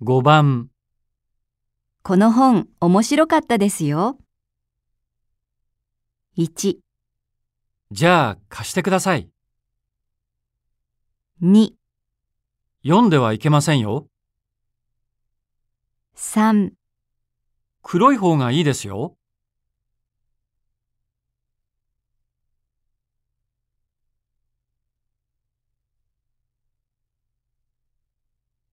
5番、この本面白かったですよ。1、じゃあ貸してください。2、読んではいけませんよ。3黒い方がいいですよ。